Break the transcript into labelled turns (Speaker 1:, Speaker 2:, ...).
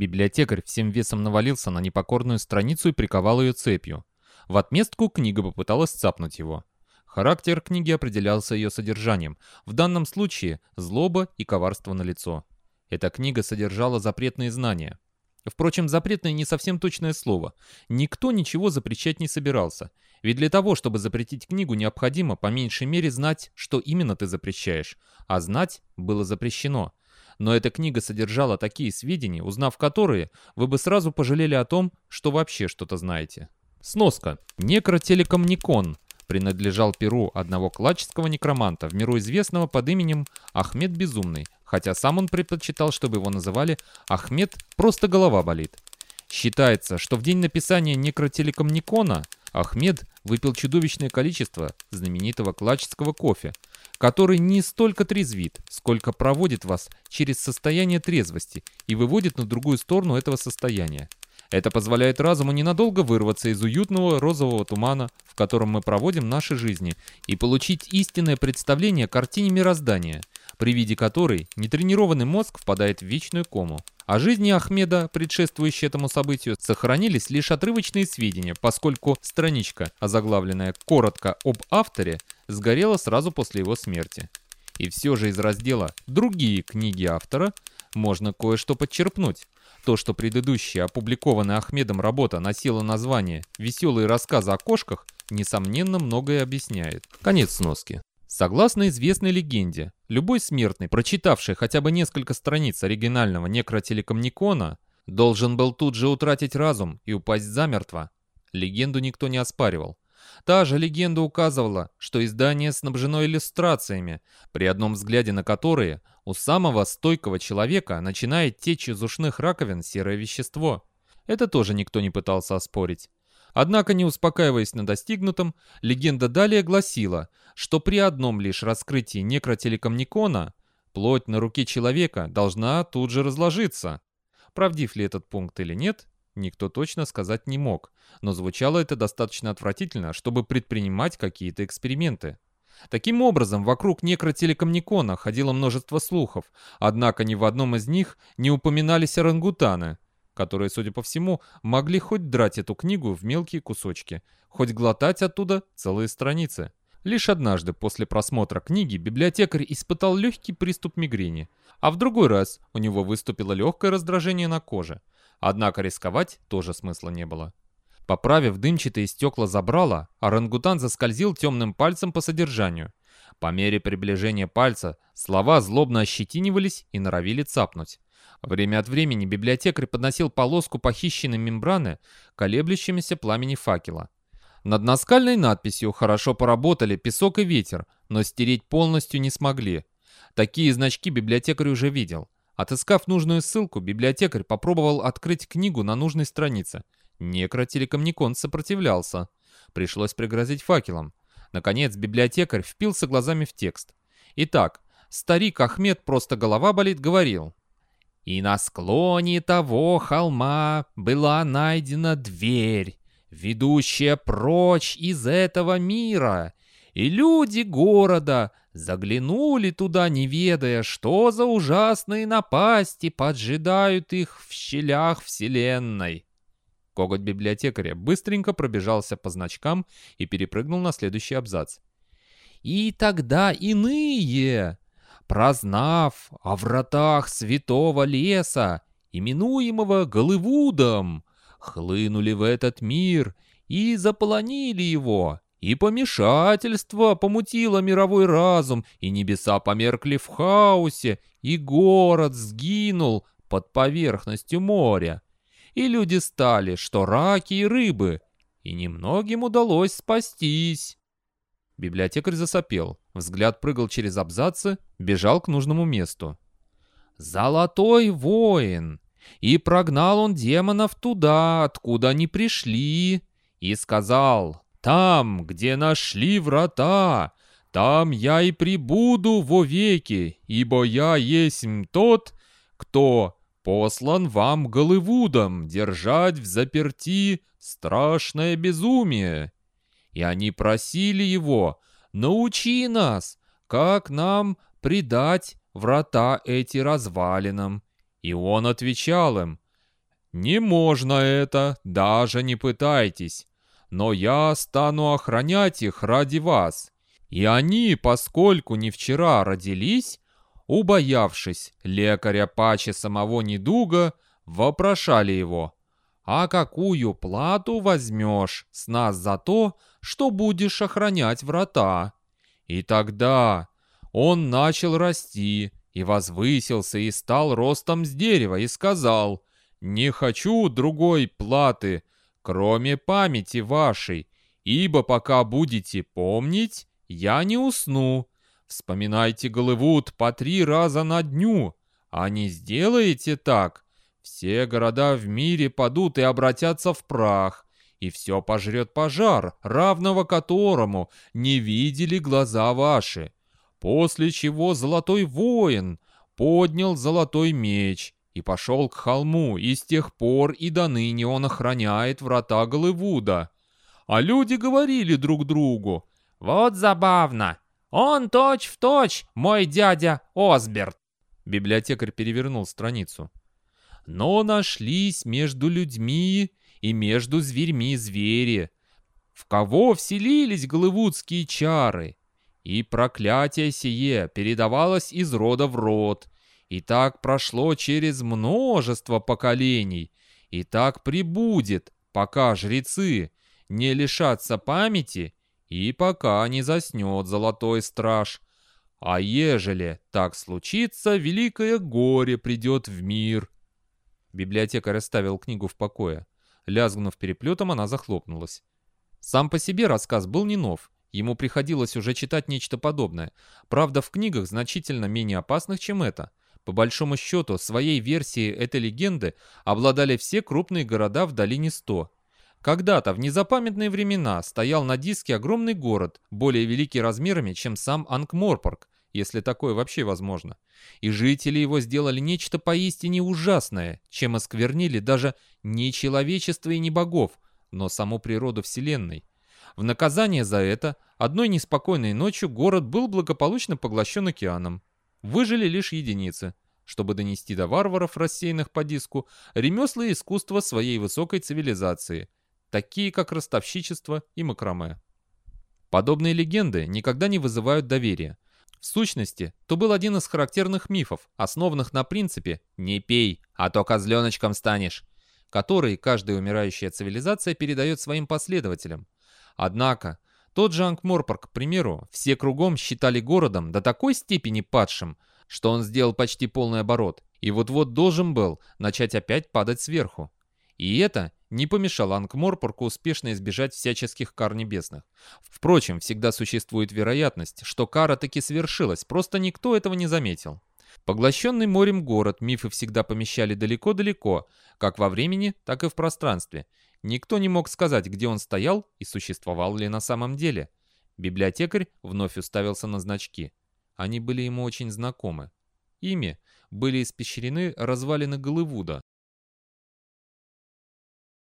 Speaker 1: Библиотекарь всем весом навалился на непокорную страницу и приковал ее цепью. В отместку книга попыталась цапнуть его. Характер книги определялся ее содержанием, в данном случае злоба и коварство на лицо. Эта книга содержала запретные знания. Впрочем, запретное не совсем точное слово. Никто ничего запрещать не собирался. Ведь для того, чтобы запретить книгу, необходимо по меньшей мере знать, что именно ты запрещаешь. А знать было запрещено. Но эта книга содержала такие сведения, узнав которые, вы бы сразу пожалели о том, что вообще что-то знаете. Сноска. Некротелекомникон принадлежал перу одного кладческого некроманта, в миру известного под именем Ахмед Безумный, хотя сам он предпочитал, чтобы его называли Ахмед «Просто голова болит». Считается, что в день написания некротелекомникона Ахмед выпил чудовищное количество знаменитого кладческого кофе, который не столько трезвит, сколько проводит вас через состояние трезвости и выводит на другую сторону этого состояния. Это позволяет разуму ненадолго вырваться из уютного розового тумана, в котором мы проводим наши жизни, и получить истинное представление о картине мироздания, при виде которой нетренированный мозг впадает в вечную кому. О жизни Ахмеда, предшествующей этому событию, сохранились лишь отрывочные сведения, поскольку страничка, озаглавленная коротко об авторе, сгорела сразу после его смерти. И все же из раздела «Другие книги автора» можно кое-что подчерпнуть. То, что предыдущая опубликованная Ахмедом работа носила название «Веселые рассказы о кошках», несомненно, многое объясняет. Конец сноски. Согласно известной легенде, любой смертный, прочитавший хотя бы несколько страниц оригинального некротелекомникона, должен был тут же утратить разум и упасть замертво. Легенду никто не оспаривал. Та же легенда указывала, что издание снабжено иллюстрациями, при одном взгляде на которые у самого стойкого человека начинает течь из ушных раковин серое вещество. Это тоже никто не пытался оспорить. Однако, не успокаиваясь на достигнутом, легенда далее гласила, что при одном лишь раскрытии некротелекомникона плоть на руке человека должна тут же разложиться. Правдив ли этот пункт или нет, никто точно сказать не мог, но звучало это достаточно отвратительно, чтобы предпринимать какие-то эксперименты. Таким образом, вокруг некротелекомникона ходило множество слухов, однако ни в одном из них не упоминались орангутаны, которые, судя по всему, могли хоть драть эту книгу в мелкие кусочки, хоть глотать оттуда целые страницы. Лишь однажды после просмотра книги библиотекарь испытал легкий приступ мигрени, а в другой раз у него выступило легкое раздражение на коже. Однако рисковать тоже смысла не было. Поправив дымчатые стекла забрала, орангутан заскользил темным пальцем по содержанию. По мере приближения пальца слова злобно ощетинивались и норовили цапнуть. Время от времени библиотекарь подносил полоску похищенной мембраны колеблющимися пламени факела. Над наскальной надписью хорошо поработали песок и ветер, но стереть полностью не смогли. Такие значки библиотекарь уже видел. Отыскав нужную ссылку, библиотекарь попробовал открыть книгу на нужной странице. Некротелекомникон сопротивлялся. Пришлось пригрозить факелом. Наконец, библиотекарь впился глазами в текст. Итак, старик Ахмед «Просто голова болит» говорил. «И на склоне того холма была найдена дверь, ведущая прочь из этого мира, и люди города заглянули туда, не ведая, что за ужасные напасти поджидают их в щелях вселенной. Коготь библиотекаря быстренько пробежался по значкам и перепрыгнул на следующий абзац. «И тогда иные, прознав о вратах святого леса, именуемого Голливудом, хлынули в этот мир и заполонили его, и помешательство помутило мировой разум, и небеса померкли в хаосе, и город сгинул под поверхностью моря. И люди стали, что раки и рыбы, и немногим удалось спастись. Библиотекарь засопел, взгляд прыгал через абзацы, бежал к нужному месту. «Золотой воин!» И прогнал он демонов туда, откуда они пришли, и сказал, «Там, где нашли врата, там я и прибуду вовеки, ибо я есть тот, кто послан вам Голливудом держать в заперти страшное безумие». И они просили его, «Научи нас, как нам предать врата эти развалинам». И он отвечал им, «Не можно это, даже не пытайтесь. Но я стану охранять их ради вас. И они, поскольку не вчера родились, убоявшись лекаря паче самого недуга, вопрошали его, «А какую плату возьмешь с нас за то, что будешь охранять врата?» И тогда он начал расти, и возвысился, и стал ростом с дерева, и сказал, «Не хочу другой платы, кроме памяти вашей, ибо пока будете помнить, я не усну. Вспоминайте Голливуд по три раза на дню, а не сделаете так, все города в мире падут и обратятся в прах, и все пожрет пожар, равного которому не видели глаза ваши. После чего золотой воин поднял золотой меч и пошел к холму, и с тех пор и до ныне он охраняет врата Голливуда. А люди говорили друг другу, «Вот забавно, он точь-в-точь мой дядя Осберт». Библиотекарь перевернул страницу. Но нашлись между людьми и между зверьми звери, в кого вселились голливудские чары. И проклятие сие передавалось из рода в род, и так прошло через множество поколений, и так прибудет, пока жрецы не лишатся памяти и пока не заснет золотой страж. А ежели так случится, великое горе придет в мир. Библиотекарь оставил книгу в покое. Лязгнув переплетом, она захлопнулась. Сам по себе рассказ был не нов. Ему приходилось уже читать нечто подобное. Правда, в книгах значительно менее опасных, чем это. По большому счету, своей версией этой легенды обладали все крупные города в долине 100. Когда-то, в незапамятные времена, стоял на диске огромный город, более великий размерами, чем сам Ангморпорг, если такое вообще возможно. И жители его сделали нечто поистине ужасное, чем осквернили даже не человечество и не богов, но саму природу Вселенной. В наказание за это, одной неспокойной ночью город был благополучно поглощен океаном. Выжили лишь единицы, чтобы донести до варваров, рассеянных по диску, ремесла и искусства своей высокой цивилизации, такие как ростовщичество и макраме. Подобные легенды никогда не вызывают доверия, в сущности, то был один из характерных мифов, основанных на принципе «не пей, а то козленочком станешь», который каждая умирающая цивилизация передает своим последователям. Однако, тот же Ангморпорг, к примеру, все кругом считали городом до такой степени падшим, что он сделал почти полный оборот, и вот-вот должен был начать опять падать сверху. И это не помешало Ангморпорку успешно избежать всяческих кар небесных. Впрочем, всегда существует вероятность, что кара таки свершилась, просто никто этого не заметил. Поглощенный морем город мифы всегда помещали далеко-далеко, как во времени, так и в пространстве. Никто не мог сказать, где он стоял и существовал ли на самом деле. Библиотекарь вновь уставился на значки. Они были ему очень знакомы. Ими были испещрены развалины Голливуда,